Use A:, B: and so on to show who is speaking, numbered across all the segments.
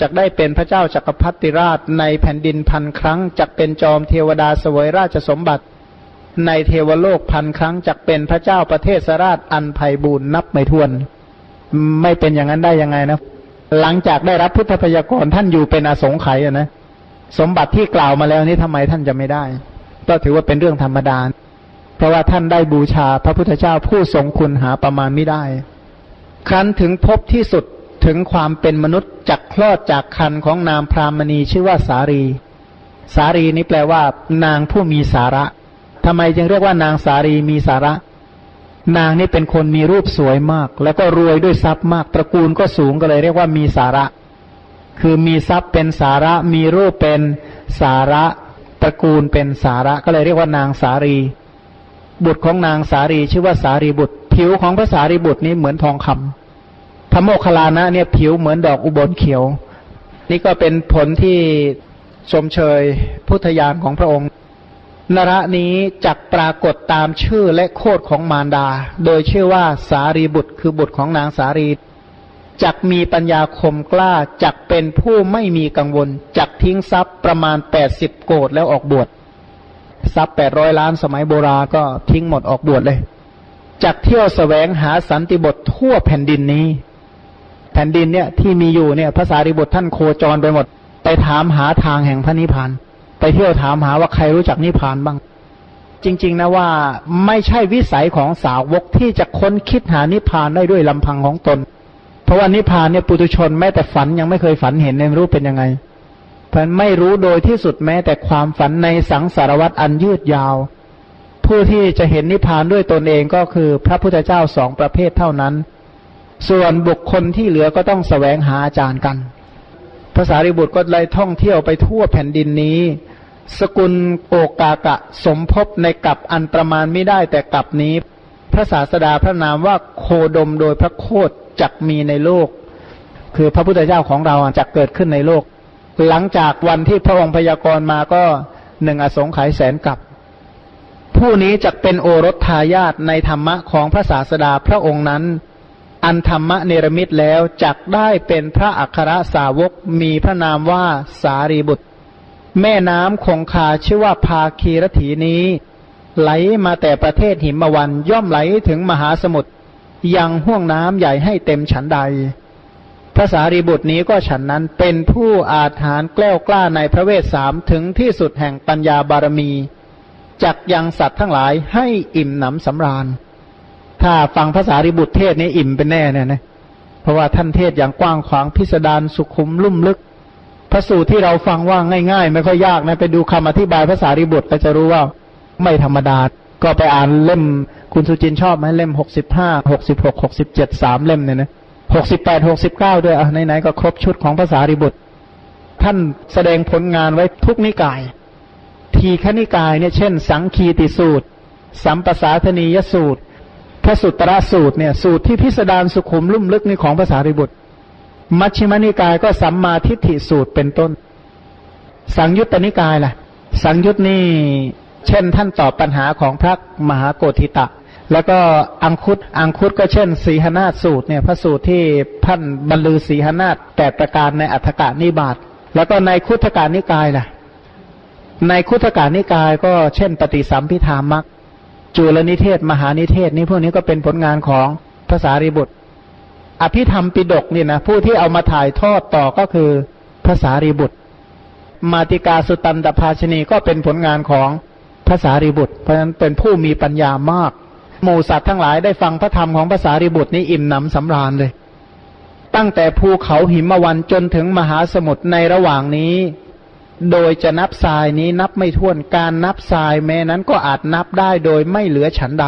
A: จักได้เป็นพระเจ้าจักรพรรดิราชในแผ่นดินพันครั้งจักเป็นจอมเทวดาเสวยราชสมบัติ ในเทวโลกพันครั้งจักเป็นพระเจ้าประเทศสราชอันไพบูรณ์นับไม่ถ้วน ไม่เป็นอย่างนั้นได้ยังไงนะ หลังจากได้รับพุทธพยากรท่านอยู่เป็นอสงไขยนะสมบัติที่กล่าวมาแล้วนี้ทำไมท่านจะไม่ได้ ก็ถือว่าเป็นเรื่องธรรมดา เพราะว่าท่านได้บูชาพระพุทธเจ้าผู้ทรงคุณหาประมาณไม่ได้ ครั้นถึงพบที่สุด ถึงความเป็นมนุษย์จักคลอดจากคันของนามพรามณีชื่อว่าสารี สารีนี้แปลว่า นางผู้มีสาระทำไมจึงเรียกว่านางสารีมีสาระ นางนี่เป็นคนมีรูปสวยมาก แล้วก็รวยด้วยทรัพย์มากตระกูลก็สูงก็เลยเรียกว่ามีสาระ คือมีทรัพย์เป็นสาระ มีรูปเป็นสาระ ตระกูลเป็นสาระ ก็เลยเรียกว่านางสารี บุตรของนางสารีชื่อว่าสารีบุตร ผิวของพระสารีบุตรนี้เหมือนทองคำพ ระโมคคัลลานะเนี่ยผิวเหมือนดอกอุบลเขียว นี่ก็เป็นผลที่ชมเชยพุทธญาณของพระองค์ นระนี้จักปรากฏตามชื่อและโคดของมารดา โดยชื่อว่าสารีบุตรคือบุตรของนางสารีจักมีปัญญาคมกล้าจักเป็นผู้ไม่มีกังวล จักทิ้งทรัพย์ประมาณแปดสิบโกดแล้วออกบวชทรัพย์แปดร้อยล้านสมัยโบราณก็ทิ้งหมดออกบวชเลย จักเที่ยวสแสวงหาสันติบททั่วแผ่นดินนี้ ผ่นดินเนี่ยที่มีอยู่เนี่ยภาษาริบุตรท่านโคจรไปหมด ไปถามหาทางแห่งพระนิพพาน ไปเที่ยวถามหาว่าใครรู้จักนิพพานบ้าง จริง ๆ นะว่าไม่ใช่วิสัยของสาวกที่จะค้นคิดหานิพพานได้ด้วยลำพังของตน เพราะว่านิพพานเนี่ยปุถุชนแม้แต่ฝันยังไม่เคยฝันเห็นในรู้เป็นยังไงเพราะไม่รู้โดยที่สุดแม้แต่ความฝันในสังสารวัตรอันยืดยาว ผู้ที่จะเห็นนิพพานด้วยตนเองก็คือพระพุทธเจ้าสองประเภทเท่านั้น ส่วนบุคคลที่เหลือก็ต้องสแสวงหาอาจารย์กันภาษาริบุตรก็เลยท่องเที่ยวไปทั่วแผ่นดินนี้ สกุลโอกากะสมภพในกับอันประมาณไม่ได้แต่กับนี้ พระศาสดาพระนามว่าโคดมโดยพระโคดจักมีในโลก คือพระพุทธเจ้าของเราจะเกิดขึ้นในโลก หลังจากวันที่พระองค์พยากรณ์มาก็หนึ่งอสงไขยแสนกับผู้นี้จะเป็นโอรสทายาทในธรรมะของพระศาสดาพระองค์นั้น อันธรรมะเนรมิตแล้วจักได้เป็นพระอัครสาวกมีพระนามว่าสารีบุตร แม่น้ำคงคาชื่อว่าพาคีรถีนี้ ไหลมาแต่ประเทศหิมวันย่อมไหลถึงมหาสมุทรยังห่วงน้ำใหญ่ให้เต็มฉันใดพระสารีบุตรนี้ก็ฉันนั้นเป็นผู้อาถานแกล้วกล้าในพระเวสสามถึงที่สุดแห่งปัญญาบารมี จักยังสัตว์ทั้งหลายให้อิ่มหนำสำราญ ถ้าฟังภาษาริบุตรเทศนี่อิ่มเป็นแน่เนี่ยนะเพราะว่าท่านเทศอย่างกว้างขวางพิสดารสุขุมลุ่มลึกพระสูตรที่เราฟังว่าง่ายๆ ไม่ค่อยยากนะไปดูคำอธิบายภาษาริบุตรก็จะรู้ว่าไม่ธรรมดา ก็ไปอ่านเล่มคุณสุจินชอบไหมเล่มหกสิบห้าหกสิบหกหกสิบเจ็ดสามเล่มเนี่ยนะหกสิบแปดหกสิบเก้าด้วยอะไหนๆก็ครบชุดของภาษาริบุตร ท่านแสดงผลงานไว้ทุกนิกาย ทีฆนิกายเนี่ยเช่น สังคีติสูตร สัมปสาธนียสูตร พระสุตตรสูตรเนี่ยสูตรที่พิสดารสุขุมลุ่มลึกนี่ของภาษาริบุตร มัชฌิมนิกายก็สัมมาทิฏฐิสูตรเป็นต้น สังยุตตนิกายล่ะ สังยุตนี่เช่นท่านตอบปัญหาของพระมหาโกธิตะ แล้วก็อังคุตอังคุตก็เช่น สีหนาสูตรเนี่ยพระสูตรที่ท่านบรรลือสีหนาฏแต่ประการในอัฏฐกานิบาตแล้วก็ในคุตการนิกายล่ะ ในคุตการนิกายก็เช่น ปฏิสัมพิธามัก จุลนิเทศ มหานิเทศ นี้พวกนี้ก็เป็นผลงานของภาษาริบุตร อภิธรรมปิดกนี่นะผู้ที่เอามาถ่ายทอดต่อก็คือภาษาริบุตร มาติกาสุตันตภาชนีก็เป็นผลงานของภาษาริบุตร เพราะฉะนั้นเป็นผู้มีปัญญามากหมู่สัตว์ทั้งหลายได้ฟังพระธรรมของภาษาริบุตรนี้อิ่มหนำสำราญเลย ตั้งแต่ภูเขาหิมวันจนถึงมหาสมุทรในระหว่างนี้ โดยจะนับทรายนี้นับไม่ถ้วนการนับทรายแม้นั้นก็อาจนับได้โดยไม่เหลือฉันใด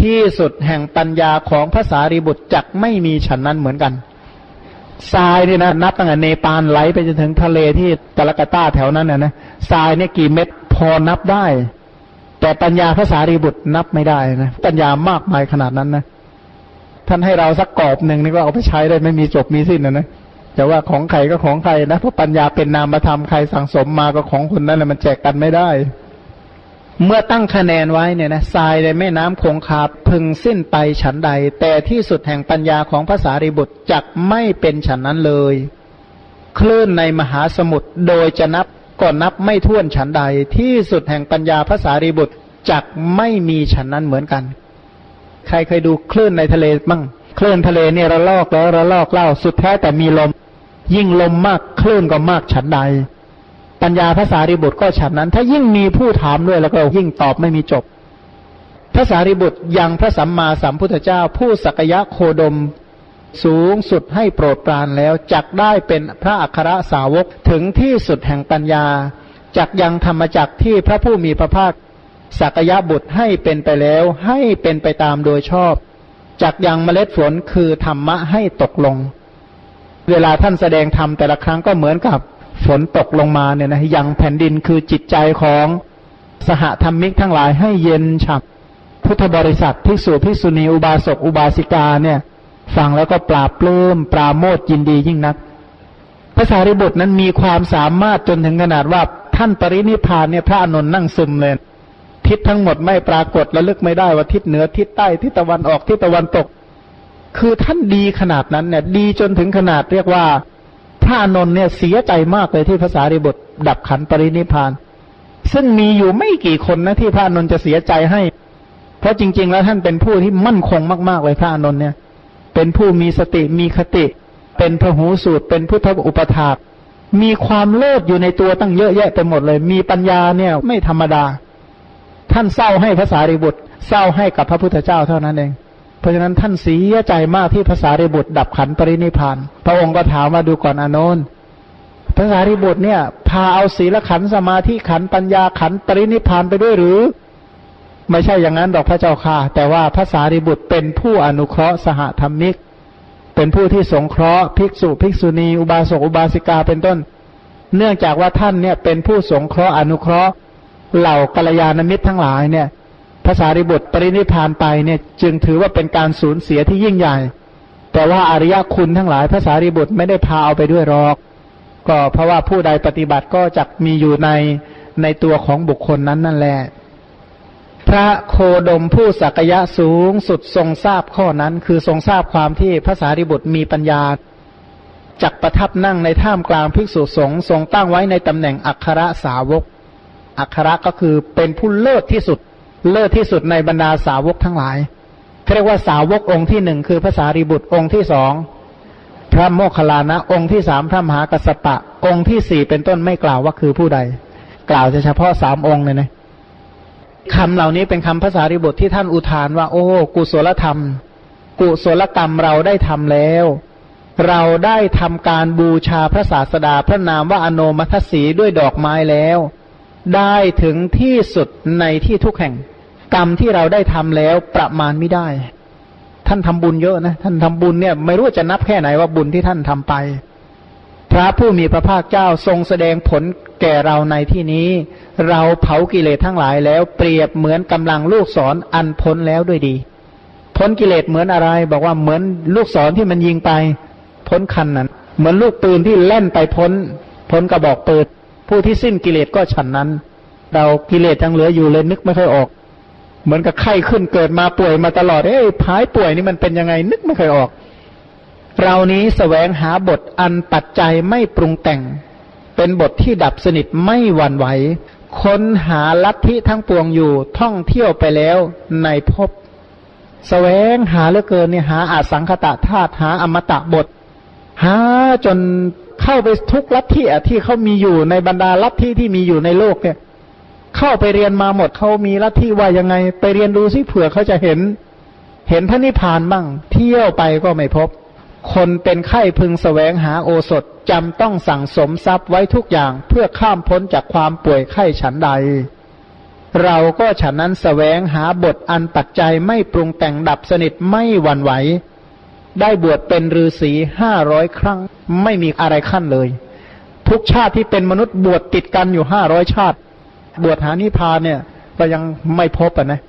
A: ที่สุดแห่งปัญญาของภาษาริบุตรจักไม่มีฉันนั้นเหมือนกันทรายนี่นะนับตั้งแต่เนปาลไหลไปจนถึงทะเลที่กาลกาตาแถวนั้นนะนะทรายเนี่ยกี่เม็ดพอนับได้ แต่ปัญญาภาษาริบุตรนับไม่ได้นะปัญญามากมายขนาดนั้นนะท่านให้เราสักกรอบหนึ่งนี่ก็เอาไปใช้ได้ไม่มีจบมีสิ้นนะนะ แต่ว่าของใครก็ของใครนะเพราะปัญญาเป็นนามธรรมใครสั่งสมมาก็ของคนนั้นแหละมันแจกกันไม่ได้ เมื่อตั้งคะแนนไว้เนี่ยนะทรายในแม่น้ำคงคาพึงสิ้นไปฉันใด แต่ที่สุดแห่งปัญญาของภาษาริบุตรจักไม่เป็นฉันนั้นเลย คลื่นในมหาสมุทรโดยจะนับก่อนนับไม่ถ้วนฉันใด ที่สุดแห่งปัญญาภาษารีบุตรจักไม่มีฉันนั้นเหมือนกัน ใครเคยดูคลื่นในทะเลบ้างคลื่นทะเลเนี่ยระลอกแล้วระลอกเล่าสุดแท้แต่มีลม ยิ่งลมมากคลื่นก็มากฉันใด ปัญญาภาษารีบุตรก็ฉันนั้น ถ้ายิ่งมีผู้ถามด้วยแล้วก็ยิ่งตอบไม่มีจบภาษารีบุตรยังพระสัมมาสัมพุทธเจ้า ผู้สักยะโคดมสูงสุดให้โปรดปรานแล้วจักได้เป็นพระอัครสาวกถึงที่สุดแห่งปัญญาจักยังธรรมจักที่พระผู้มีพระภาคสักยะบุตรให้เป็นไปแล้วให้เป็นไปตามโดยชอบจักยังเมล็ดฝนคือธรรมะให้ตกลง เวลาท่านแสดงธรรมแต่ละครั้งก็เหมือนกับฝนตกลงมาเนี่ยนะยังแผ่นดินคือจิตใจของสหธรรมิกทั้งหลายให้เย็นฉ่ำพุทธบริษัทภิกษุภิกษุณีอุบาสกอุบาสิกาเนี่ย ฟังแล้วก็ปราบปลื้มปราโมทยินดียิ่งนักพระสารีบุตรนั้นมีความสามารถจนถึงขนาดว่าท่านปรินิพานเนี่ยพระอนุนนั่งซึมเลย ทิศทั้งหมดไม่ปรากฏและลึกไม่ได้ว่าทิศเหนือทิศใต้ทิศตะวันออกทิศตะวันตก คือท่านดีขนาดนั้นเนี่ย ดีจนถึงขนาดเรียกว่าพระอนุนเนี่ยเสียใจมากเลยที่พระสารีบุตรดับขันปรินิพาน ซึ่งมีอยู่ไม่กี่คนนะที่พระอนุนจะเสียใจให้ เพราะจริง ๆ แล้วท่านเป็นผู้ที่มั่นคงมากๆเลยพระอนุนเนี่ย เป็นผู้มีสติมีคติ เป็นพหูสูตร เป็นพุทธอุปถากมีความเลิศอยู่ในตัวตั้งเยอะแยะไปหมดเลย มีปัญญาเนี่ยไม่ธรรมดา ท่านเศร้าให้ภาษาริบุตรเศร้าให้กับพระพุทธเจ้าเท่านั้นเอง เพราะฉะนั้นท่านเสียใจมากที่ภาษาริบุตรดับขันปรินิพาน พระองค์ก็ถามมาดูก่อนอนนท์ภาษาริบุตรเนี่ย พาเอาศีลขันสมาธิขันปัญญาขันปรินิพานไปด้วยหรือ ไม่ใช่อย่างนั้นดอกพระเจ้าค่ะ แต่ว่าพระสารีบุตรเป็นผู้อนุเคราะห์สหธรรมิก เป็นผู้ที่สงเคราะห์ภิกษุภิกษุณี อุบาสกอุบาสิกาเป็นต้น เนื่องจากว่าท่านเนี่ยเป็นผู้สงเคราะห์อนุเคราะห์เหล่ากัลยาณมิตรทั้งหลายเนี่ย ภาษาริบุตรปรินิพานไปเนี่ยจึงถือว่าเป็นการสูญเสียที่ยิ่งใหญ่ แต่ว่าอริยคุณทั้งหลายภาษาริบุตรไม่ได้พาเอาไปด้วยหรอก ก็เพราะว่าผู้ใดปฏิบัติก็จะมีอยู่ในในตัวของบุคคลนั้นนั่นแหละพระโคดมผู้สักยะสูงสุดทรงทราบข้อนั้น คือทรงทราบความที่พระสารีบุตรมีปัญญาจักประทับนั่งในท่ามกลางภิกษุสงฆ์ทรงตั้งไว้ในตำแหน่งอัครสาวก อัครก็คือเป็นผู้เลิศที่สุด เลิศที่สุดในบรรดาสาวกทั้งหลายเรียกว่าสาวกองค์ที่หนึ่งคือพระสารีบุตรองค์ที่สองพระโมคคัลลานะ องค์ที่สามพระมหากัสปะ องค์ที่สี่เป็นต้นไม่กล่าวว่าคือผู้ใด กล่าวเฉพาะสามองค์เลยนะคำเหล่านี้เป็นคำภาษาริบทที่ท่านอุทานว่า โอ้กุศลธรรม กุศลกรรมเราได้ทำแล้ว เราได้ทำการบูชาพระศาสดาพระนามว่าอโนมัทสีด้วยดอกไม้แล้ว ได้ถึงที่สุดในที่ทุกแห่ง กรรมที่เราได้ทำแล้วประมาณไม่ได้ ท่านทำบุญเยอะนะ ท่านทำบุญเนี่ย ไม่รู้จะนับแค่ไหนว่าบุญที่ท่านทำไป พระผู้มีพระภาคเจ้าทรงแสดงผลแก่เราในที่นี้ เราเผากิเลสทั้งหลายแล้วเปรียบเหมือนกำลังลูกศรออันพ้นแล้วด้วยดี พ้นกิเลสเหมือนอะไร บอกว่าเหมือนลูกศรที่มันยิงไปพ้นคันนั้น เหมือนลูกปืนที่เล่นไปพ้น พ้นกระบอกปืนผู้ที่สิ้นกิเลสก็ฉันนั้น เรากิเลสยังเหลืออยู่เลยนึกไม่ค่อยออก เหมือนกับไข้ขึ้นเกิดมาป่วยมาตลอด เอ้ยพายป่วยนี่มันเป็นยังไงนึกไม่เคยออก เรานี้แสวงหาบทอันปัจจัยไม่ปรุงแต่ง เป็นบทที่ดับสนิทไม่หวั่นไหว ค้นหาลัทธิทั้งปวงอยู่ท่องเที่ยวไปแล้วในภพแสวงหาเหลือเกินเนี่ยหาอาสังคตะธาตุหาอมตะบท หาจนเข้าไปทุกลัทธิที่เขามีอยู่ในบรรดาลัทธิที่มีอยู่ในโลกเนี่ย เข้าไปเรียนมาหมดเขามีลัทธิว่ายังไง ไปเรียนดูซิเผื่อเขาจะเห็น เห็นพระนิพพานบ้าง เที่ยวไปก็ไม่พบ คนเป็นไข้พึงสแสวงหาโอสถจำต้องสั่งสมทรัพย์ไว้ทุกอย่างเพื่อข้ามพ้นจากความป่วยไข้ฉันใด เราก็ฉันนั้นสแสวงหาบทอันปัจจัยไม่ปรุงแต่งดับสนิทไม่หวั่นไหวได้บวชเป็นฤาษีห้าร้อยครั้ง ไม่มีอะไรขั้นเลย ทุกชาติที่เป็นมนุษย์บวชติดกันอยู่ห้าร้อยชาติ บวชหานิพพานเนี่ย ก็ยังไม่พบอะนะ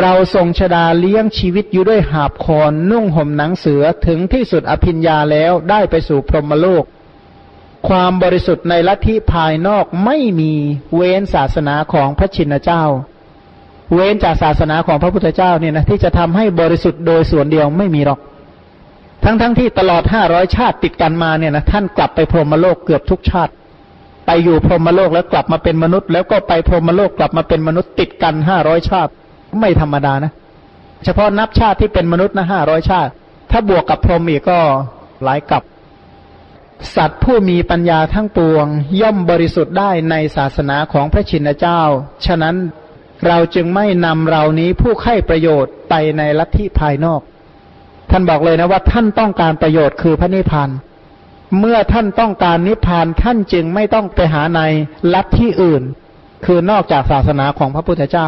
A: เราทรงชดาเลี้ยงชีวิตอยู่ด้วยหาบคอนนุ่งห่มหนังเสือถึงที่สุดอภิญญาแล้วได้ไปสู่พรหมโลก ความบริสุทธิ์ในลัทธิภายนอกไม่มีเว้นศาสนาของพระชินเจ้า เว้นจากศาสนาของพระพุทธเจ้าเนี่ยนะที่จะทำให้บริสุทธิ์โดยส่วนเดียวไม่มีหรอก ทั้งๆทที่ตลอดห้าร้อยชาติติดกันมาเนี่ยนะท่านกลับไปพรหมโลกเกือบทุกชาติ ไปอยู่พรหมโลกแล้วกลับมาเป็นมนุษย์ แล้วก็ไปพรหมโลกกลับมาเป็นมนุษย์ติดกันห้าร้อยชาติ ไม่ธรรมดานะ เฉพาะนับชาติที่เป็นมนุษย์นะห้าร้อยชาติ ถ้าบวกกับพรหมอีกก็หลายกับ สัตว์ผู้มีปัญญาทั้งปวง ย่อมบริสุทธิ์ได้ในศาสนาของพระชินเจ้า ฉะนั้นเราจึงไม่นำเรานี้ผู้ไข้ประโยชน์ไปในลัทธิภายนอก ท่านบอกเลยนะว่าท่านต้องการประโยชน์คือพระนิพพาน เมื่อท่านต้องการนิพพานท่านจึงไม่ต้องไปหาในลัทธิอื่น คือนอกจากศาสนาของพระพุทธเจ้า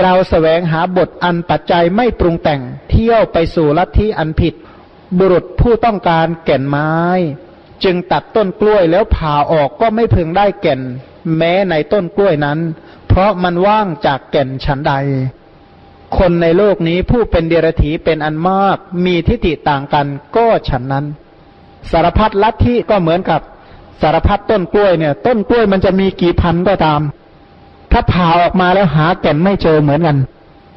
A: เราสแสวงหาบทอันปัจจัยไม่ปรุงแต่งเที่ยวไปสู่ลัทธิอันผิด บุรุษผู้ต้องการแก่นไม้ จึงตัดต้นกล้วยแล้วผ่าออกก็ไม่พึงได้แก่น แม้ในต้นกล้วยนั้น เพราะมันว่างจากแก่นฉันใด คนในโลกนี้ผู้เป็นเดรัจฉีเป็นอันมาก มีทิฏฐิต่างกันก็ฉันนั้น สารพัดลัทธิก็เหมือนกับสารพัดต้นกล้วยเนี่ย ต้นกล้วยมันจะมีกี่พันก็ตาม ถ้าผ่าออกมาแล้วหาแก่นไม่เจอเหมือนกัน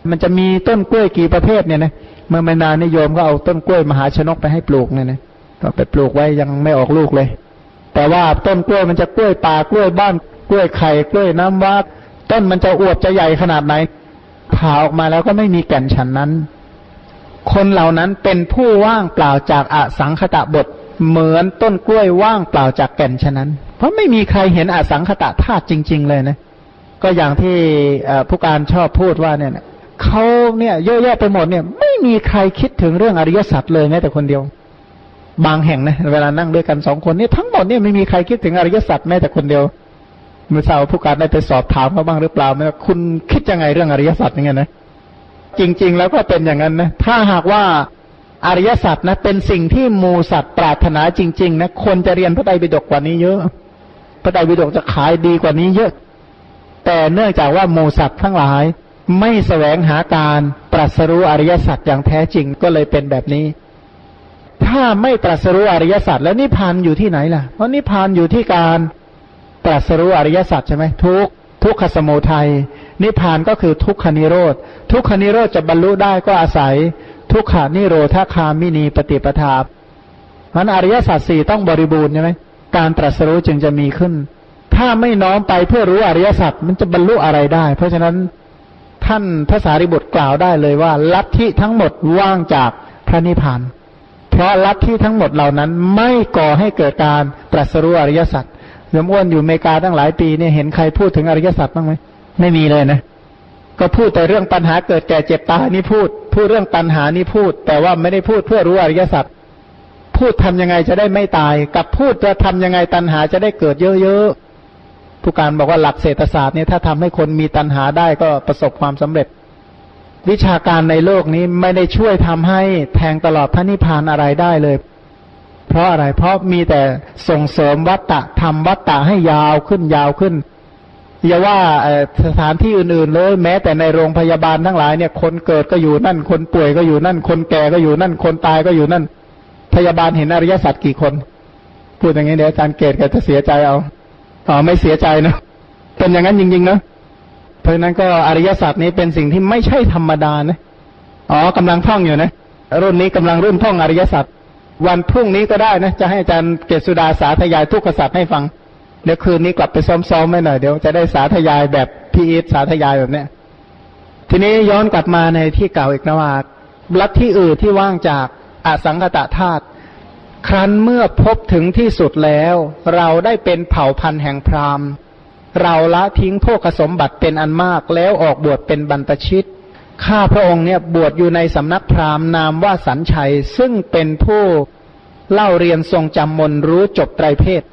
A: มันจะมีต้นกล้วยกี่ประเภทเนี่ยนะเมื่อไม่นานนิยมก็เอาต้นกล้วยมหาชนกไปให้ปลูกเนี่ยนะก็ไปปลูกไว้ยังไม่ออกลูกเลย แต่ว่าต้นกล้วยมันจะกล้วยป่ากล้วยบ้านกล้วยไข่กล้วยน้ำว้าต้นมันจะอวบจะใหญ่ขนาดไหนผ่าออกมาแล้วก็ไม่มีแก่นฉันนั้น คนเหล่านั้นเป็นผู้ว่างเปล่าจากอสังขตะบท เหมือนต้นกล้วยว่างเปล่าจากแก่นฉะนั้น เพราะไม่มีใครเห็นอสังขตะธาตุจริง ๆ เลยนะ ก็อย่างที่ผู้การชอบพูดว่าเนี่ยเขาเนี่ยเยอะแยะไปหมดเนี่ย ไม่มีใครคิดถึงเรื่องอริยสัจเลยแม้แต่คนเดียว บางแห่งนะเวลานั่งด้วยกันสองคนเนี่ยทั้งหมดเนี่ยไม่มีใครคิดถึงอริยสัจแม้แต่คนเดียวเมื่อเช้าผู้การได้ไปสอบถามเขาบ้างหรือเปล่าไหมคุณคิดยังไงเรื่องอริยสัจยังไงนะจริง ๆ แล้วก็เป็นอย่างนั้นนะถ้าหากว่า อริยสัจนะ เป็นสิ่งที่มูสัตว์ปรารถนาจริง ๆ นะคนจะเรียนพระไตรปิฎกกว่านี้เยอะ พระไตรปิฎกจะขายดีกว่านี้เยอะ แต่เนื่องจากว่ามูสัตว์ทั้งหลาย ไม่แสวงหาการตรัสรู้อริยสัจอย่างแท้จริงก็เลยเป็นแบบนี้ ถ้าไม่ตรัสรู้อริยสัจแล้วนิพพานอยู่ที่ไหนล่ะเพราะนิพพานอยู่ที่การตรัสรู้อริยสัจใช่ไหมทุกทุกขสมุทัยนิพพานก็คือทุกขานิโรธทุกขานิโรธจะบรรลุได้ก็อาศัย ทุกขานิโรธาคามินีปฏิปทามันอริยสัจสี่ต้องบริบูรณ์ใช่ไหมการตรัสรู้จึงจะมีขึ้น ถ้าไม่น้อมไปเพื่อรู้อริยสัจมันจะบรรลุอะไรได้ เพราะฉะนั้นท่านพระสารีบุตรกล่าวได้เลยว่า ลัทธิทั้งหมดว่างจากพระนิพพาน เพราะลัทธิทั้งหมดเหล่านั้นไม่ก่อให้เกิดการตรัสรู้อริยสัจยมอ้วนอยู่อเมริกาตั้งหลายปีเนี่ยเห็นใครพูดถึงอริยสัจบ้างไหมไม่มีเลยนะ ก็พูดแต่เรื่องปัญหาเกิดแก่เจ็บตายนี่พูด พูดเรื่องปัญหานี่พูด แต่ว่าไม่ได้พูดเพื่อรู้อริยสัจพูดทำยังไงจะได้ไม่ตาย กับพูดจะทำยังไงตัณหาจะได้เกิดเยอะๆผู้การบอกว่าหลักเศรษฐศาสตร์เนี่ยถ้าทำให้คนมีตัณหาได้ก็ประสบความสำเร็จ วิชาการในโลกนี้ไม่ได้ช่วยทำให้แทงตลอดพระนิพพานอะไรได้เลย เพราะอะไรเพราะมีแต่ส่งเสริมวัตตะทำวัตตะให้ยาวขึ้นยาวขึ้น อย่าว่าสถานที่อื่นๆเลยแม้แต่ในโรงพยาบาลทั้งหลายเนี่ยคนเกิดก็อยู่นั่น คนป่วยก็อยู่นั่น คนแก่ก็อยู่นั่น คนตายก็อยู่นั่น พยาบาลเห็นอริยสัจกี่คน พูดอย่างนี้เดี๋ยวอาจารย์เกตก็จะเสียใจเอาอ๋อไม่เสียใจนะเป็นอย่างนั้นจริงๆนะเพราะนั้นก็อริยสัจนี้เป็นสิ่งที่ไม่ใช่ธรรมดานะอ๋อกำลังท่องอยู่นะรุ่นนี้กำลังรุ่นท่องอริยสัจวันพรุ่งนี้ก็ได้นะ จะให้อาจารย์เกศสุดาสาธยายทุกขสัตว์ให้ฟัง เดี๋ยวคืนนี้กลับไปซ้อมๆไม่หน่อยเดี๋ยวจะได้สาธยายแบบพีอีสาธยายแบบเนี้ยทีนี้ย้อนกลับมาในที่เก่าอีกนะว่าลัทธิอื่นที่ว่างจากอสังคตะธาตุครั้นเมื่อพบถึงที่สุดแล้ว เราได้เป็นเผ่าพันธุ์แห่งพราหมณ์ เราละทิ้งโภคสมบัติเป็นอันมากแล้วออกบวชเป็นบรรพชิตข้าพระองค์เนี่ยบวชอยู่ในสำนักพราหมณ์นามว่าสันชัย ซึ่งเป็นผู้เล่าเรียนทรงจำมนรู้จบไตรเพศ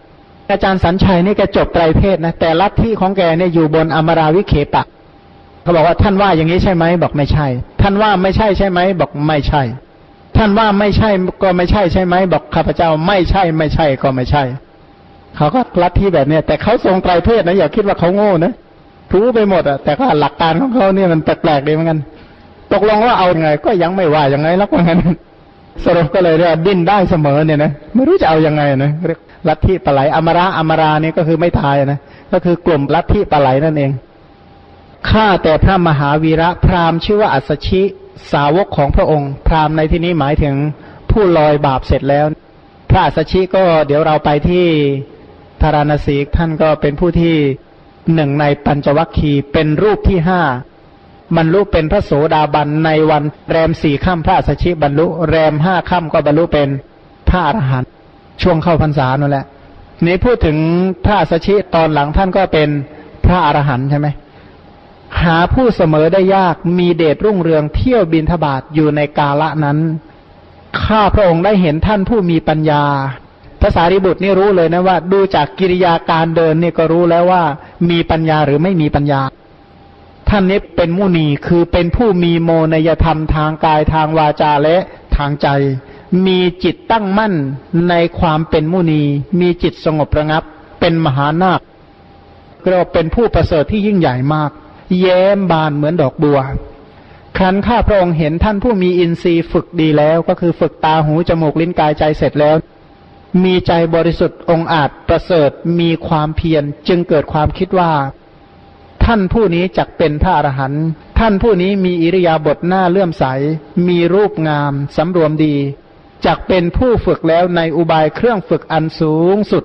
A: อาจารย์สันชัยนี่แกจบไตรเพศนะ แต่ลัทธิของแกเนี่ยอยู่บนอมราวิเคปะเขาบอกว่าท่านว่าอย่างนี้ใช่ไหมบอกไม่ใช่ ท่านว่าไม่ใช่ใช่ไหมบอกไม่ใช่ ท่านว่าไม่ใช่ก็ไม่ใช่ใช่ไหมบอกข้าพเจ้าไม่ใช่ไม่ใช่ก็ไม่ใช่เขาก็ลัทธิแบบเนี้ยแต่เขาทรงไตรเพศนะอย่าคิดว่าเขาโง่นะรู้ไปหมดอะแต่ก็หลักการของเขาเนี่ยมันแปลกๆดีเหมือนกัน ตกลงว่าเอาไง ก็ยังไม่ว่ายังไงแล้วว่างั้น สรุปก็เลยเรียกดิ้นได้เสมอเนี่ยนะไม่รู้จะเอาอยัางไงนะเรียกลัทธิปลไหลอมราอมราเนี่ยก็คือไม่ทายนะก็คือกลุ่มลัทธิปลไหลนั่นเองข้าแต่พระมหาวีระพราหมณ์ชื่อว่าอัศชิสาวกของพระองค์ พราหมณ์ในที่นี้หมายถึงผู้ลอยบาปเสร็จแล้ว พระอัสชิก็เดี๋ยวเราไปที่ธารณสีท่านก็เป็นผู้ที่หนึ่งในปัญจวัคคีย์เป็นรูปที่ห้า บรรลุเป็นพระโสดาบันในวันแรมสี่ค่ำพระอัสชิบรรลุ แรมห้าค่ำก็บรรลุเป็นพระอรหันต์ช่วงเข้าพรรษานั่นแหละ นี้พูดถึงพระอัสชิตอนหลังท่านก็เป็นพระอรหันต์ใช่ไหมหาผู้เสมอได้ยากมีเดชรุ่งเรืองเที่ยวบินทบาทอยู่ในกาละนั้นข้าพระองค์ได้เห็นท่านผู้มีปัญญาภาษาริบุตรนี่รู้เลยนะว่า ดูจากกิริยาการเดินนี่ก็รู้แล้วว่า มีปัญญาหรือไม่มีปัญญา ท่านนี้เป็นมุนีคือเป็นผู้มีโมนยธรรมทางกายทางวาจาและทางใจ มีจิตตั้งมั่นในความเป็นมุนี มีจิตสงบระงับ เป็นมหานาคเราเป็นผู้ประเสริฐที่ยิ่งใหญ่มาก แย้มบานเหมือนดอกบัว ครั้นข้าพระองค์เห็นท่านผู้มีอินทรีย์ฝึกดีแล้ว ก็คือฝึกตาหูจมูกลิ้นกายใจเสร็จแล้ว มีใจบริสุทธิ์องอาจประเสริฐมีความเพียรจึงเกิดความคิดว่า ท่านผู้นี้จักเป็นพระอรหันต์ท่านผู้นี้มีอิริยาบถหน้าเลื่อมใส มีรูปงาม สำรวมดีจักเป็นผู้ฝึกแล้วในอุบายเครื่องฝึกอันสูงสุด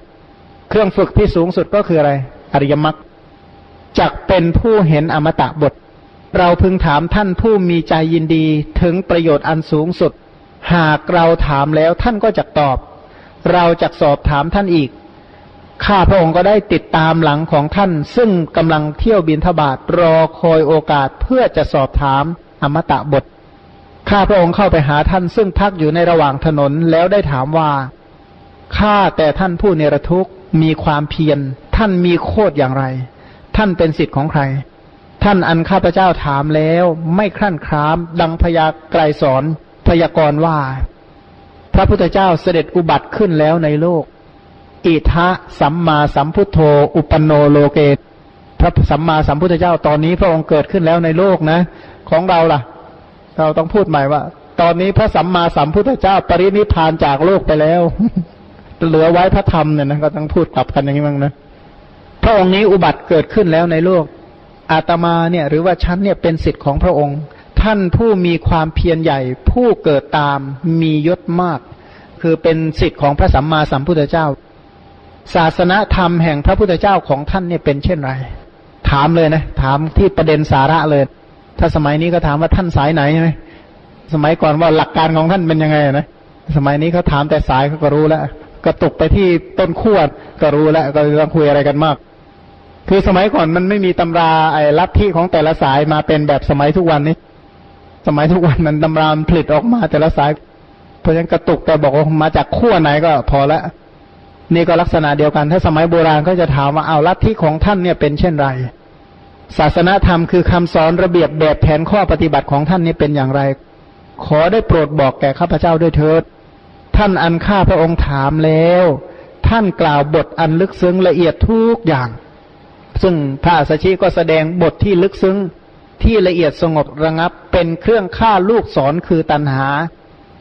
A: เครื่องฝึกที่สูงสุดก็คืออะไร อริยมรรคจักเป็นผู้เห็นอมตะบท เราพึงถามท่านผู้มีใจยินดีถึงประโยชน์อันสูงสุด หากเราถามแล้วท่านก็จะตอบ เราจะสอบถามท่านอีก ข้าพระองค์ก็ได้ติดตามหลังของท่าน ซึ่งกำลังเที่ยวบินทบาทรอคอยโอกาสเพื่อจะสอบถามอมตะบท ข้าพระองค์เข้าไปหาท่าน ซึ่งพักอยู่ในระหว่างถนนแล้วได้ถามว่า ข้าแต่ท่านผู้เนรทุกข์มีความเพียร ท่านมีโคดอย่างไร ท่านเป็นสิทธิ์ของใคร ท่านอันข้าพเจ้าถามแล้วไม่ครั่นคราม ดังพยากไกรสอนพยากรณ์ว่า พระพุทธเจ้าเสด็จอุบัติขึ้นแล้วในโลก อิทะสัมมาสัมพุทโธ อุปโนโลเกตพระสัมมาสัมพุทธเจ้าตอนนี้พระองค์เกิดขึ้นแล้วในโลกนะ ของเราล่ะ เราต้องพูดใหม่ว่า ตอนนี้พระสัมมาสัมพุทธเจ้าปรินิพานจากโลกไปแล้ว เหลือไว้พระธรรมเนี่ยนะก็ต้องพูดกลับกันอย่างนี้มั้งนะพระองค์นี้อุบัติเกิดขึ้นแล้วในโลก อาตมาเนี่ยหรือว่าฉันเนี่ยเป็นสิทธิ์ของพระองค์ ท่านผู้มีความเพียรใหญ่ ผู้เกิดตามมียศมาก คือเป็นสิทธิ์ของพระสัมมาสัมพุทธเจ้า ศาสนธรรมแห่งพระพุทธเจ้าของท่านเนี่ยเป็นเช่นไร ถามเลยนะ ถามที่ประเด็นสาระเลย ถ้าสมัยนี้ก็ถามว่าท่านสายไหนใช่ไหมสมัยก่อนว่าหลักการของท่านเป็นยังไงนะสมัยนี้เขาถามแต่สายเขาก็รู้แล้วก็ตกไปที่ต้นขั้วก็รู้แล้วก็ต้องคุยอะไรกันมาก คือสมัยก่อนมันไม่มีตำราไอ้ลัทธิของแต่ละสายมาเป็นแบบสมัยทุกวันนี้ สมัยทุกวันมันตำรามผลิตออกมาแต่ละสาย เพราะฉะนั้นกระตุกแต่บอกว่ามาจากขั้วไหนก็พอละ นี่ก็ลักษณะเดียวกัน ถ้าสมัยโบราณก็จะถามว่าเอาลัทธิของท่านเนี่ยเป็นเช่นไร ศาสนาธรรมคือคำสอนระเบียบแบบแผนข้อปฏิบัติของท่านนี่เป็นอย่างไร ขอได้โปรดบอกแก่ข้าพเจ้าด้วยเถิด ท่านอันข้าพระองค์ถามแล้ว ท่านกล่าวบทอันลึกซึ้งละเอียดทุกอย่าง ซึ่งพระสัชชีก็แสดงบทที่ลึกซึ้งที่ละเอียดสงบระงับ เป็นเครื่องฆ่าลูกสอนคือตัณหา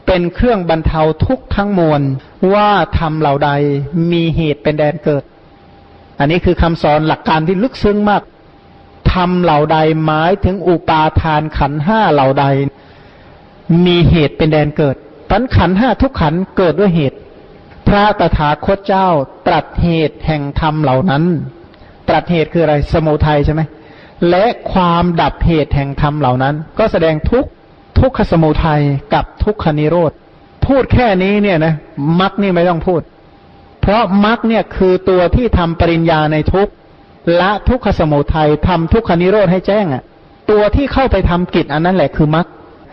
A: เป็นเครื่องบรรเทาทุกทั้งมวล ว่าทำเหล่าใดมีเหตุเป็นแดนเกิด อันนี้คือคำสอนหลักการที่ลึกซึ้งมากทำเหล่าใดหมายถึงอุปาทานขันห้าเหล่าใด มีเหตุเป็นแดนเกิดปันขันห้าทุกขันเกิดด้วยเหตุ พระตถาคตเจ้า ตรัสเหตุแห่งธรรมเหล่านั้น ตรัสเหตุคืออะไร สมุทัยใช่ไหมและความดับเหตุแห่งธรรมเหล่านั้น ก็แสดงทุกทุกขสมุทัยกับทุกขนิโรธ พูดแค่นี้เนี่ยนะมักนี่ไม่ต้องพูด เพราะมักเนี่ยคือตัวที่ทำปริญญาในทุกละทุกขสมุทัยทำทุกขนิโรธให้แจ้งอะ่ะ ตัวที่เข้าไปทำกิจอันนั้นแหละคือมัก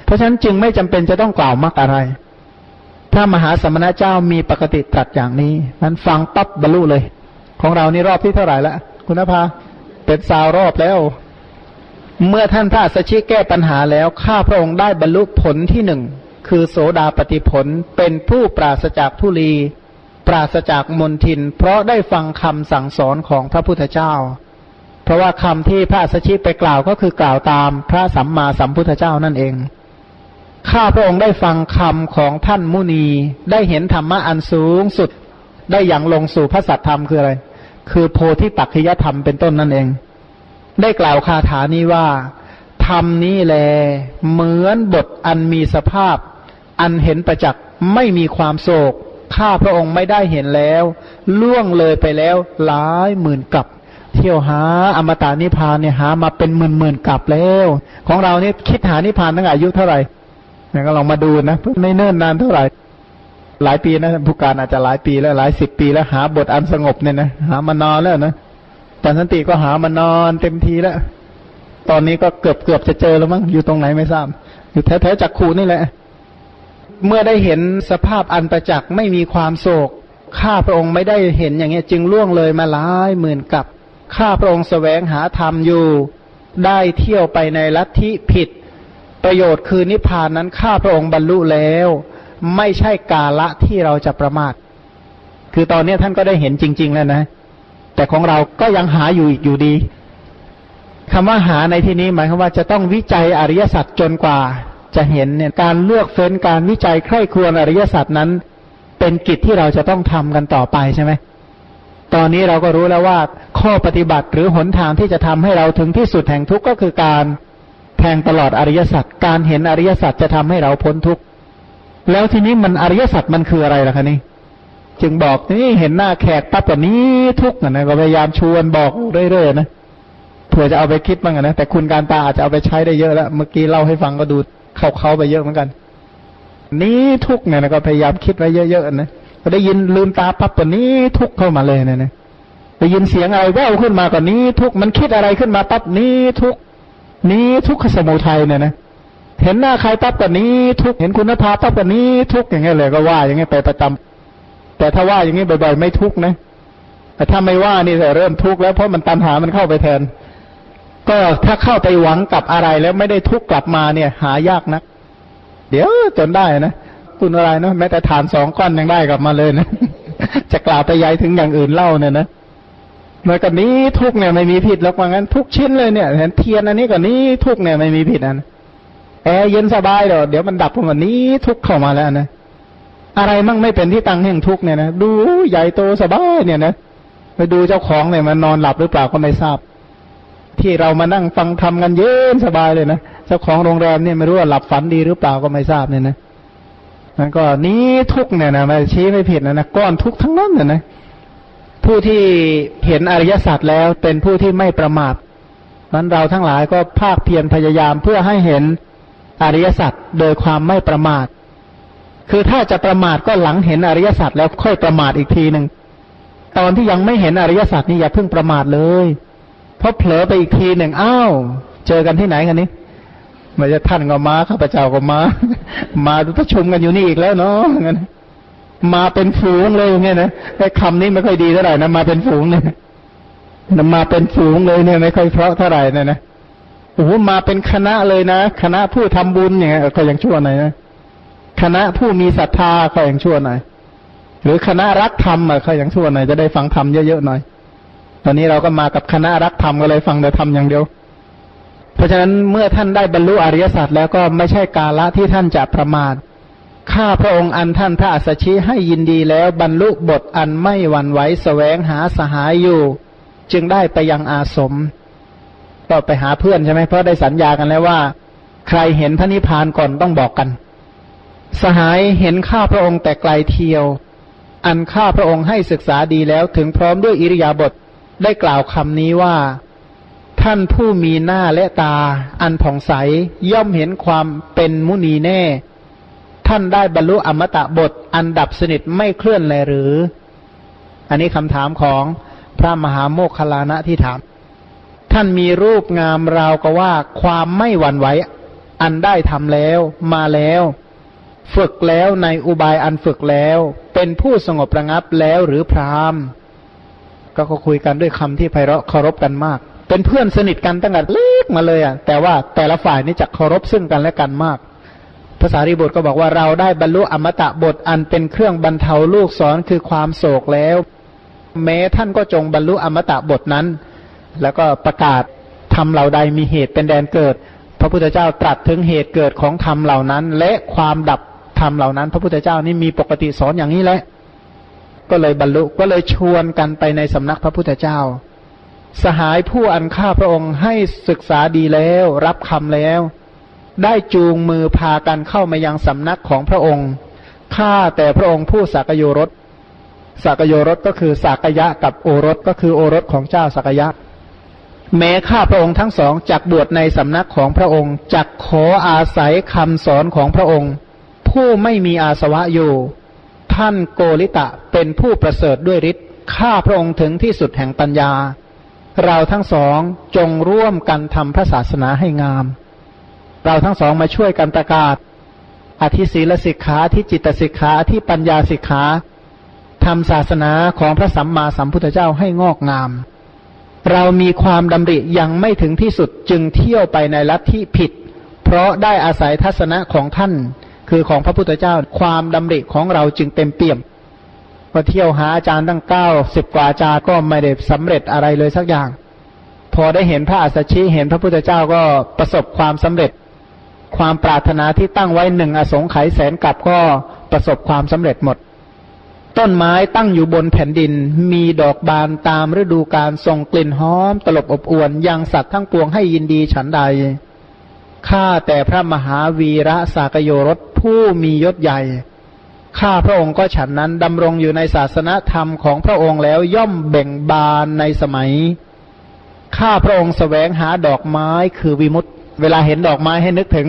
A: เพราะฉะนั้นจึงไม่จำเป็นจะต้องกล่าวมักอะไร ถ้ามหาสมณเจ้ามีปกติตรัสอย่างนี้นั้นฟังปั๊บบรรลุเลย ของเรานี่รอบที่เท่าไหร่ล้วคุณนภาเป็นสาวรอบแล้วเมื่อท่านพระสัชชิแก้ปัญหาแล้ว ข้าพระองค์ได้บรรลุผลที่หนึ่ง คือโสดาปฏิผลเป็นผู้ปราศจากทุลี ปราศจากมนทิน เพราะได้ฟังคำสั่งสอนของพระพุทธเจ้า เพราะว่าคำที่พระสัชชิไปกล่าวก็คือกล่าวตามพระสัมมาสัมพุทธเจ้านั่นเอง ข้าพระองค์ได้ฟังคำของท่านมุนีได้เห็นธรรมะอันสูงสุด ได้อย่างลงสู่พระสัตธรรมคืออะไร คือโพธิปัจจยธรรมเป็นต้นนั่นเอง ได้กล่าวคาถานี้ว่าธรรมนี้แล เหมือนบทอันมีสภาพ อันเห็นประจักษ์ไม่มีความโศก ข้าพระองค์ไม่ได้เห็นแล้ว ล่วงเลยไปแล้วหลายหมื่นกับ เที่ยวหาอมตะนิพพานเนี่ยหามาเป็นหมื่นหมื่นกับแล้ว ของเราเนี่ยคิดหานิพพานตั้งอายุเท่าไหร่เนี่ยก็ลองมาดูนะไม่เนิ่นนานเท่าไหร่ หลายปีนะผู้การอาจจะหลายปีแล้วหลายสิบปีแล้วหาบทอันสงบเนี่ยนะหามานอนแล้วนะแต่สันติก็หามานอนเต็มทีแล้ว ตอนนี้ก็เกือบเกือบจะเจอแล้วมั้งอยู่ตรงไหนไม่ทราบ อยู่แท้ๆจากขูนี่แหละ เมื่อได้เห็นสภาพอันประจักษ์ไม่มีความโศก ข้าพระองค์ไม่ได้เห็นอย่างเงี้ยจึงล่วงเลยมาหลายหมื่นกับ ข้าพระองค์แสวงหาธรรมอยู่ ได้เที่ยวไปในลัทธิผิด ประโยชน์คือนิพพานนั้นข้าพระองค์บรรลุแล้ว ไม่ใช่กาละที่เราจะประมาท คือตอนนี้ท่านก็ได้เห็นจริง ๆ แล้วนะ แต่ของเราก็ยังหาอยู่อีกอยู่ดีคำว่าหาในที่นี้หมายความว่าจะต้องวิจัยอริยสัจจนกว่า จะเห็นเนี่ยการเลือกเฟ้นการวิจัยใคร่ครวญอริยสัจนั้น เป็นกิจที่เราจะต้องทำกันต่อไปใช่ไหมตอนนี้เราก็รู้แล้วว่า ข้อปฏิบัติหรือหนทางที่จะทำให้เราถึงที่สุดแห่งทุกข์ก็คือการแทงตลอดอริยสัจการเห็นอริยสัจจะทำให้เราพ้นทุกข์แล้วทีนี้มันอริยสัจมันคืออะไรล่ะคะนี่จึงบอกนี่เห็นหน้าแขกปั๊บแบบนี้ทุกข์นะก็พยายามชวนบอกเรื่อยๆนะเผื่อจะเอาไปคิดบ้างนะแต่คุณการตาอาจจะเอาไปใช้ได้เยอะแล้วเมื่อกี้เล่าให้ฟังก็ดู เข้าเขาไปเยอะเหมือนกัน นี้ทุกเนี่ยนะก็พยายามคิดไว้เยอะๆนะก็ได้ยินลืมตาปั๊บแบบนี้ทุกเข้ามาเลยเนี่ยนะได้ยินเสียงอะไรแววขึ้นมาก่อนนี้ ทุกมันคิดอะไรขึ้นมาปั๊บนี้ทุกนี้ทุกขสมุทัยเนี่ยนะเห็นหน้าใครปั๊บก่อนนี้ ทุกเห็นคุณภาพปั๊บก่อนนี้ ทุกอย่างเงี้ยเลยก็ว่า อย่างเงี้ยไปประจำแต่ถ้าว่าอย่างนี้ยบ่อยๆไม่ทุกนะแต่ถ้าไม่ว่านี่เริ่มทุกแล้วเพราะมันตันหามันเข้าไปแทน ก็ถ้าเข้าไปหวังกับอะไรแล้วไม่ได้ทุกกลับมาเนี่ย หายากนะเดี๋ยวจนได้นะคุณอะไรนะแม้แต่ฐานสองก้อนยังได้กลับมาเลยนะจะกล่าวไปย้ายถึงอย่างอื่นเล่าเนี่ยนะเมื่อกันนี้ทุกเนี่ยไม่มีผิดหรอกว่างั้นทุกชิ้นเลยเนี่ยเห็นเทียนอันนี้กับนี้ทุกเนี่ยไม่มีผิดนะแอร์เย็นสบายเดี๋ยวเดี๋ยวมันดับพวันนี้ทุกเข้ามาแล้วนะอะไรมั่งไม่เป็นที่ตั้งแห่งทุกเนี่ยนะดูใหญ่โตสบายเนี่ยนะไปดูเจ้าของเนี่ยมันนอนหลับหรือเปล่าก็ไม่ทราบ ที่เรามานั่งฟังทำกันเย็นสบายเลยนะเจ้าของโรงแรมเนี่ยไม่รู้ว่าหลับฝันดีหรือเปล่าก็ไม่ทราบเนี่ยนะมันก็นี้ทุกเนี่ยนะมาชี้ไม่ผิดนะนะก้อนทุกทั้งนั้นเนี่ยนะผู้ที่เห็นอริยสัจแล้วเป็นผู้ที่ไม่ประมาทนั้นเราทั้งหลายก็ภาคเพียรพยายามเพื่อให้เห็นอริยสัจโดยความไม่ประมาท คือถ้าจะประมาทก็หลังเห็นอริยสัจแล้วค่อยประมาทอีกทีหนึ่งตอนที่ยังไม่เห็นอริยสัจนี่อย่าเพิ่งประมาทเลย พราะเผลอไปอีกทีหนึ่งอ้าวเจอกันที่ไหนกันนี้มาจะท่านก็มาข้าพเจ้าก็มา มาประชุมกันอยู่นี่อีกแล้วเนาะงั้นมาเป็นฝูงเลยเงี้ยนะไอ้คำนี้ไม่ค่อยดีเท่าไหร่นะมาเป็นฝูงเนี่ยมาเป็นฝูงเลยเนี่ยไม่ค่อยเพราะเท่าไหร่เนี่ยนะโอ้โหมาเป็นคณะเลยนะคณะผู้ทำบุญเนี่ยก็ยังชั่วหน่อยนะคณะผู้มีศรัทธาเขาอย่างชั่วหน่อยหรือคณะรักธรรมอะเขาย่างชั่วหน่อยจะได้ฟังธรรมเยอะๆหน่อย ตอนนี้เราก็มากับคณะรักธรรมก็เลยฟังแต่ธรรมอย่างเดียว เพราะฉะนั้นเมื่อท่านได้บรรลุอริยสัจแล้วก็ไม่ใช่กาละที่ท่านจะประมาทข้าพระองค์อันท่านพระอัสชิให้ยินดีแล้วบรรลุบทอันไม่หวั่นไหวสแสวงหาสหายอยู่ จึงได้ไปยังอาสม ก็ไปหาเพื่อนใช่ไหมเพราะได้สัญญากันแล้วว่า ใครเห็นพระนิพพานก่อนต้องบอกกัน สหายเห็นข้าพระองค์แต่ไกลเทียว อันข้าพระองค์ให้ศึกษาดีแล้วถึงพร้อมด้วยอิริยาบถ ได้กล่าวคำนี้ว่า ท่านผู้มีหน้าและตา อันผ่องใสย่อมเห็นความเป็นมุนีแน่ ท่านได้บรรลุอมตะบท อันดับสนิทไม่เคลื่อนเลยหรือ อันนี้คำถามของพระมหาโมคคลานะที่ถาม ท่านมีรูปงามราวกับว่า ความไม่หวั่นไหวอันได้ทำแล้ว มาแล้ว ฝึกแล้วในอุบายอันฝึกแล้ว เป็นผู้สงบระงับแล้วหรือพราม ก็คุยกันด้วยคำที่ไพเราะเคารพกันมาก เป็นเพื่อนสนิทกันตั้งแต่เล็กมาเลยอะแต่ว่าแต่ละฝ่ายนี่จะเคารพซึ่งกันและกันมากภาษาริบุตรก็บอกว่าเราได้บรรลุอมตะบทอันเป็นเครื่องบรรเทาลูกสอนคือความโศกแล้ว แม้ท่านก็จงบรรลุอมตะบทนั้น แล้วก็ประกาศทำเหล่าใดมีเหตุเป็นแดนเกิด พระพุทธเจ้าตรัสถึงเหตุเกิดของธรรมเหล่านั้น และความดับธรรมเหล่านั้น พระพุทธเจ้านี่มีปกติสอนอย่างนี้แหละ ก็เลยบรรลุก็เลยชวนกันไปในสำนักพระพุทธเจ้า สหายผู้อันข้าพระองค์ให้ศึกษาดีแล้ว รับคำแล้ว ได้จูงมือพากันเข้ามายังสำนักของพระองค์ข้าแต่พระองค์ผู้สักโยรสสักโยรสก็คือสักยะกับโอรสก็คือโอรสของเจ้าสักยะแม้ข้าพระองค์ทั้งสองจักบวชในสำนักของพระองค์จักขออาศัยคำสอนของพระองค์ ผู้ไม่มีอาสวะอยู่ ท่านโกริตะเป็นผู้ประเสริฐด้วยฤทธิ์ข้าพระองค์ถึงที่สุดแห่งปัญญา เราทั้งสองจงร่วมกันทำพระศาสนาให้งาม เราทั้งสองมาช่วยกันประกาศ อธิศีลสิกขาที่จิตสิกขาที่ปัญญาสิกขาทำศาสนาของพระสัมมาสัมพุทธเจ้าให้งอกงาม เรามีความดำริยังไม่ถึงที่สุดจึงเที่ยวไปในลัทธิผิด เพราะได้อาศัยทัศนะของท่าน คือของพระพุทธเจ้าความดำริของเราจึงเต็มเปี่ยมพอเที่ยวหาอาจารย์ตั้งเก้าสิบกว่าอาจารย์ก็ไม่ได้สำเร็จอะไรเลยสักอย่าง พอได้เห็นพระอัสสชิเห็นพระพุทธเจ้าก็ประสบความสำเร็จ ความปรารถนาที่ตั้งไว้หนึ่งอสงไขยแสนกับก็ประสบความสำเร็จหมด ต้นไม้ตั้งอยู่บนแผ่นดิน มีดอกบานตามฤดูการส่งกลิ่นหอมตลบอบอวนยังสัตว์ทั้งปวงให้ยินดีฉันใด ข้าแต่พระมหาวีระสากโยรสผู้มียศใหญ่ ข้าพระองค์ก็ฉันนั้นดำรงอยู่ในศาสนธรรมของพระองค์แล้วย่อมเบ่งบานในสมัย ข้าพระองค์สแสวงหาดอกไม้คือวิมุตเวลาเห็นดอกไม้ให้นึกถึง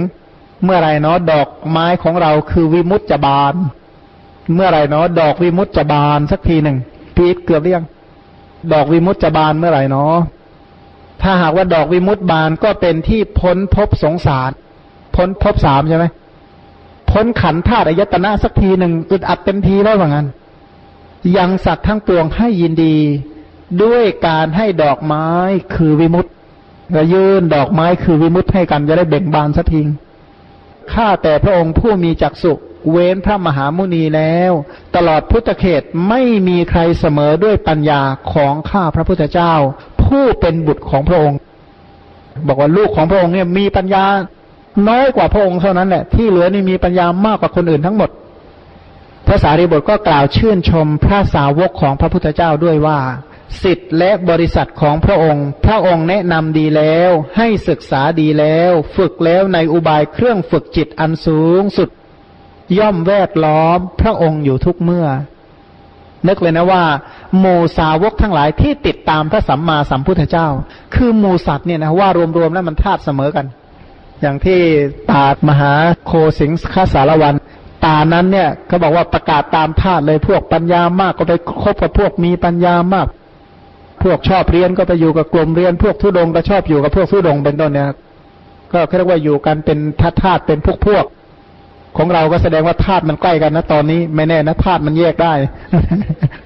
A: เมื่อไรเนาะดอกไม้ของเราคือวิมุตจะบาน เมื่อไรเนาะดอกวิมุตจะบานสักทีหนึ่งพีทเกือบเรียงดอกวิมุตจะบานเมื่อไรเนาะ ถ้าหากว่าดอกวิมุตบานก็เป็นที่พ้นภพสงสาร พ้นภพสามใช่ไหมพ้นขันธาตุอายตนะสักทีหนึ่งอึดอัดเต็มทีแล้วว่างั้น ยังสัตว์ทั้งปวงให้ยินดี ด้วยการให้ดอกไม้คือวิมุตต์ระยื่นดอกไม้คือวิมุตต์ให้กันจะได้เบ่งบานสักทีข้าแต่พระองค์ผู้มีจักสุเว้นพระมหามุนีแล้ว ตลอดพุทธเขตไม่มีใครเสมอด้วยปัญญาของข้าพระพุทธเจ้า ผู้เป็นบุตรของพระองค์ บอกว่าลูกของพระองค์เนี่ยมีปัญญาน้อยกว่าพระองค์เท่านั้นแหละที่เหลือนี่มีปัญญามากกว่าคนอื่นทั้งหมดพระสารีบุตรก็กล่าวชื่นชมพระสาวกของพระพุทธเจ้าด้วยว่า สิทธิและบริษัทของพระองค์ พระองค์แนะนำดีแล้ว ให้ศึกษาดีแล้ว ฝึกแล้วในอุบายเครื่องฝึกจิตอันสูงสุด ย่อมแวดล้อมพระองค์อยู่ทุกเมื่อ นึกเลยนะว่าหมูสาวกทั้งหลายที่ติดตามพระสัมมาสัมพุทธเจ้า คือหมูสัตว์เนี่ยนะว่ารวมๆแล้วมันธาตุเสมอกัน อย่างที่ตาดมหาโคสิงคสารวัน ตานั้นเนี่ยเขาบอกว่าประกาศตามธาตุเลยพวกปัญญามากก็ไปคบกับพวกมีปัญญามาก พวกชอบเรียนก็ไปอยู่กับกลุ่มเรียน พวกทุดงก็ชอบอยู่กับพวกทุดงเป็นต้นเนี่ยก็เรียกว่าอยู่กันเป็นธาตุธาตุเป็นพวกพวก ของเราก็แสดงว่าธาตุมันใกล้กันนะตอนนี้ไม่แน่นะธาตุมันแยกได้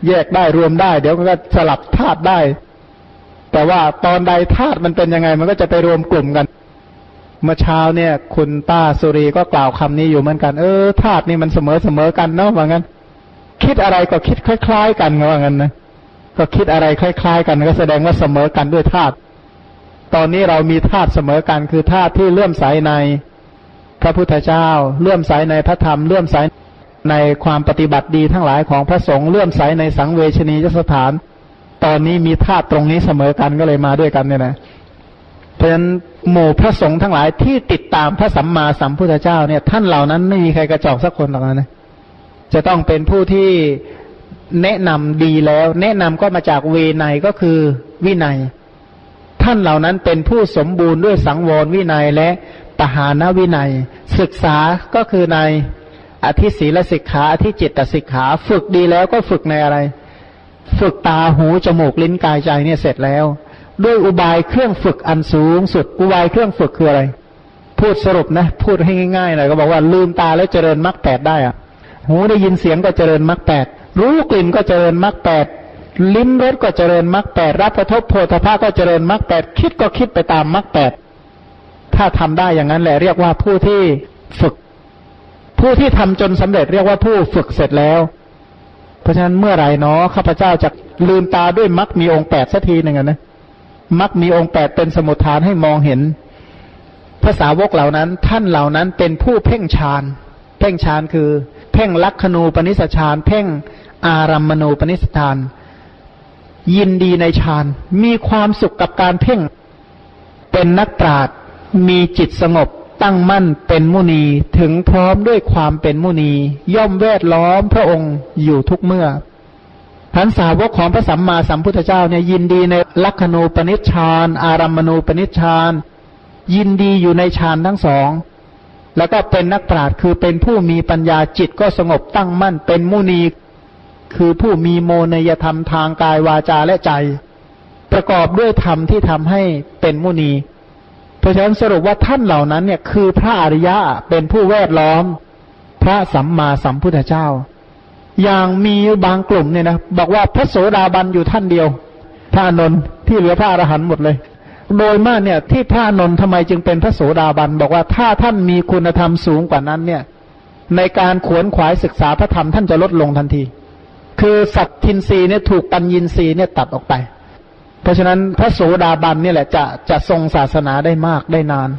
A: แยกได้รวมได้ เดี๋ยวมันก็สลับธาตุได้ แต่ว่าตอนใดธาตุมันเป็นยังไง มันก็จะไปรวมกลุ่มกัน เมื่อเช้าเนี่ย คุณป้าสุรีก็กล่าวคำนี้อยู่เหมือนกัน เออธาตุนี่มันเสมอเสมอกันเนาะว่างั้น คิดอะไรก็คิดคล้าย ๆ กันว่างั้นนะก็คิดอะไรคล้าย ๆ กันก็แสดงว่าเสมอกันด้วยธาตุตอนนี้เรามีธาตุเสมอกันคือธาตุที่เลื่อมใสใน ระพุทธเจ้า เลื่อมใสในพระธรรม เลื่อมใสในความปฏิบัติดีทั้งหลายของพระสงฆ์เลื่อมใสในสังเวชนียสถาน ตอนนี้มีธาตุตรงนี้เสมอกันก็เลยมาด้วยกันเนี่ยนะเพราะฉะนั้นหมู่พระสงฆ์ทั้งหลายที่ติดตามพระสัมมาสัมพุทธเจ้าเนี่ย ท่านเหล่านั้นไม่มีใครกระจอกสักคนหรอกนะจะต้องเป็นผู้ที่แนะนำดีแล้ว แนะนำก็มาจากเวไนก็คือวินัย ท่านเหล่านั้นเป็นผู้สมบูรณ์ด้วยสังวรวินัยและ ปหานวินัย ศึกษาก็คือในอธิศีลสิกขาอธิจิตตสิกขา ฝึกดีแล้วก็ฝึกในอะไร ฝึกตาหูจมูกลิ้นกายใจเนี่ยเสร็จแล้ว ด้วยอุบายเครื่องฝึกอันสูงสุด อุบายเครื่องฝึกคืออะไร พูดสรุปนะ พูดให้ง่ายๆหน่อยก็บอกว่าลืมตาแล้วเจริญมรรคแปดได้อะหูได้ยินเสียงก็เจริญมรรคแปดรู้กลิ่นก็เจริญมรรคแปดลิ้มรสก็เจริญมรรคแปดรับกระทบโพธภาก็เจริญมรรคแปดคิดก็คิดไปตามมรรคแปด ถ้าทำได้อย่างนั้นแหละเรียกว่าผู้ที่ฝึก ผู้ที่ทำจนสำเร็จเรียกว่าผู้ฝึกเสร็จแล้ว เพราะฉะนั้นเมื่อไหร่เนาะข้าพเจ้าจะลืมตาด้วยมรรคมีองค์แปดสักทีหนึ่งนะมักมีองค์แปดเป็นสมุทฐานให้มองเห็นภาษาวกเหล่านั้น ท่านเหล่านั้นเป็นผู้เพ่งฌานเพ่งฌานคือ เพ่งลักขณูปนิสฌานเพ่งอารัมมณูปนิสฌาน ยินดีในฌานมีความสุขกับการเพ่งเป็นนักปราด มีจิตสงบตั้งมั่นเป็นมุนีถึงพร้อมด้วยความเป็นมุนี ย่อมแวดล้อมพระองค์อยู่ทุกเมื่อทันสาวกของพระสัมมาสัมพุทธเจ้าเนี่ยยินดีในลักขณูปนิชฌานอารัมมณูปนิชฌานยินดีอยู่ในฌานทั้งสอง แล้วก็เป็นนักปราชญ์คือเป็นผู้มีปัญญาจิตก็สงบตั้งมั่นเป็นมุนี คือผู้มีโมนยธรรมทางกายวาจาและใจ ประกอบด้วยธรรมที่ทำให้เป็นมุนี ราะฉะนั้นสรุปว่าท่านเหล่านั้นเนี่ยคือพระอริยะเป็นผู้แวดล้อม พระสัมมาสัมพุทธเจ้า อย่างมีบางกลุ่มเนี่ยนะบอกว่าพระโสดาบันอยู่ท่านเดียวพระนนท์ที่เหลือพระอรหันต์หมดเลย โดยมากเนี่ย ที่พระนนท์ทำไมจึงเป็นพระโสดาบัน บอกว่าถ้าท่านมีคุณธรรมสูงกว่านั้นเนี่ย ในการขวนขวายศึกษาพระธรรมท่านจะลดลงทันที คือสัตทินรีเนี่ยถูกปัญญินรีเนี่ยตัดออกไป เพราะฉะนั้นพระโสดาบันนี่แหละจะจะทรงศาสนาได้มากได้นาน